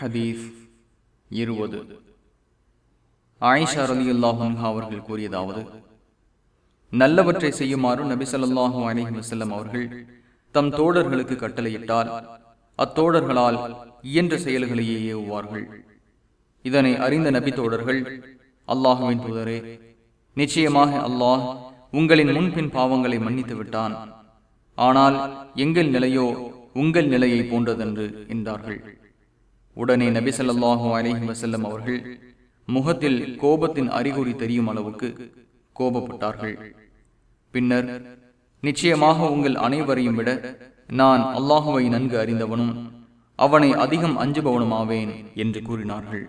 ஹதீஸ் இருபது. ஆயிஷா ரலி அல்லாஹும் அவர்கள் கூறியதாவது நல்லவற்றை செய்யுமாறு நபி ஸல்லல்லாஹு அலைஹி வஸல்லம் அவர்கள் தம் தோழர்களுக்கு கட்டளையிட்டால் அத்தோழர்களால் இயன்ற செயல்களையே ஏவுவார்கள். இதனை அறிந்த நபி தோழர்கள் அல்லாஹுவின் தூதரே நிச்சயமாக அல்லாஹ் உங்களின் முன்பின் பாவங்களை மன்னித்து விட்டான். ஆனால் எங்கள் நிலையோ உங்கள் நிலையை போன்றதென்று என்றார்கள். உடனே நபி ஸல்லல்லாஹு அலிஹி வசல்லம் அவர்கள் முகத்தில் கோபத்தின் அறிகுறி தெரியும் அளவுக்கு கோபப்பட்டார்கள். பின்னர் நிச்சயமாக உங்கள் அனைவரையும் விட நான் அல்லாஹுவை நன்கு அறிந்தவனும் அவனை அதிகம் அஞ்சுபவனுமாவேன் என்று கூறினார்கள்.